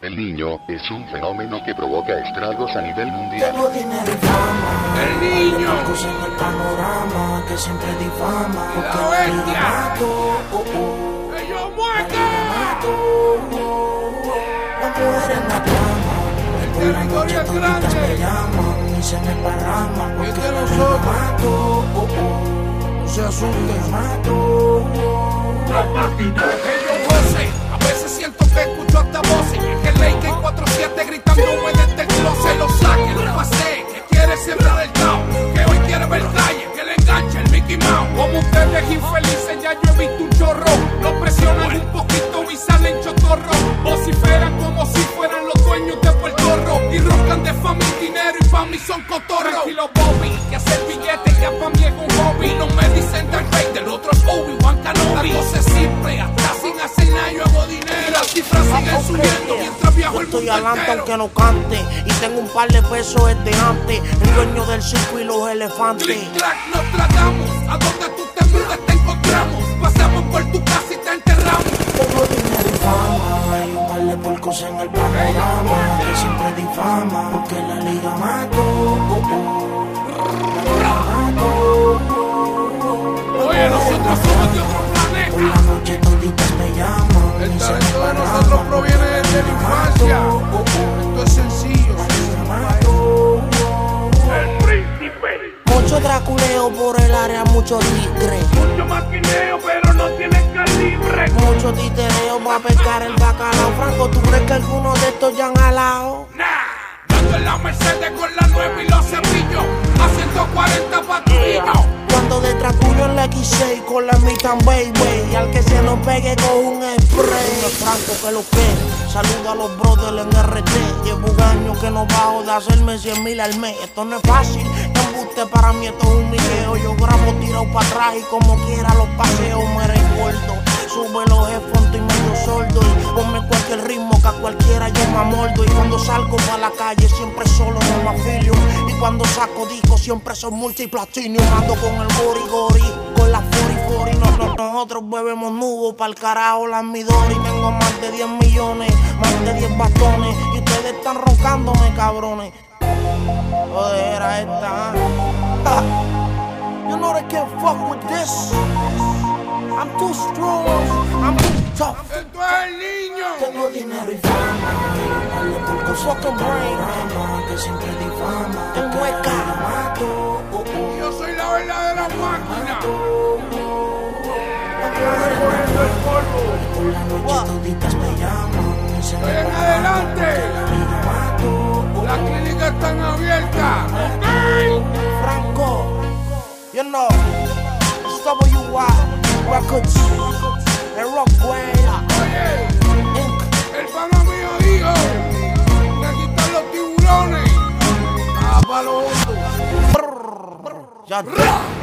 El niño es un fenómeno que provoca estragos a nivel mundial. El niño. Marcos en el panorama que siempre difama. La bestia. oh, oh. ¡Ellos oh, oh. La territorio es toditas grande. me llaman y se me es Porque de la nosotros. mato, oh, oh. No se asusten. Mato, oh, oh. Infelices, ya yo he visto un chorro. Los presionan un poquito y salen chotorros. Vociferan como si fueran los dueños de Puerto Rico. Y roncan de fama y dinero. Y pa' mí son cotorros. Tranquilo, Bobby. Que hacer billete ya pa' mí es un hobby. No me dicen Darth Vader, otro es Obi-Wan Kenobi. La cosa es simple, hasta sin hacer nada yo hago dinero. Y las cifras siguen subiendo mientras viajo el estoy mundo adelante entero. aunque no cante Y tengo un par de pesos desde antes El dueño del circo y los elefantes Click, clack, nos tratamos. A donde que siempre difama porque la liga oh, oh. Oh, oh. Oye, nosotros somos de otro Por planeta. la noche toditas me llaman El talento de nosotros proviene desde la infancia. Esto es sencillo. El príncipe. Mucho draculeo por el área, mucho tigre Mucho maquineo, pero no tiene calibre. Mucho titereo para pescar el bacalao Franco, ¿tú crees que alguno estos ya han jalado? Nah. Ando en la Mercedes con la 9 y los cepillos. A 140 pa' tu. Cuando detrás tuyo en la X6 con la Mitan Baby Y al que se nos pegue con un spray Dime Franco que lo que Saludo a los brothers en RT Llevo un año que no bajo de hacerme 100 mil al mes Esto no es fácil, no para mí esto es un video Yo grabo tirado para atrás y como quiera los paseos me recuerdo cualquiera yo me amoldo Y cuando salgo para la calle siempre solo no me afilio. Y cuando saco discos siempre son multiplatinum Ando con el gori gori, con la 40 no, no, Nosotros bebemos nubo pa'l carajo las Midori. Tengo más de 10 millones, más de 10 bastones. Y ustedes están roncándome cabrones. Joder, era esta. Ah. You know they can't fuck with this. I'm too strong, I'm too tough. Tengo dinero y fama en Fucking el brain. panorama que siempre difama En hueca. oh, oh. Yo soy la verdadera máquina. Recogiendo el polvo. Por la noche toditas me llaman y se me Ven adelante. oh, Las clínicas están abiertas. Franco, you know, it's WY Records, and Rockwell, Y'all.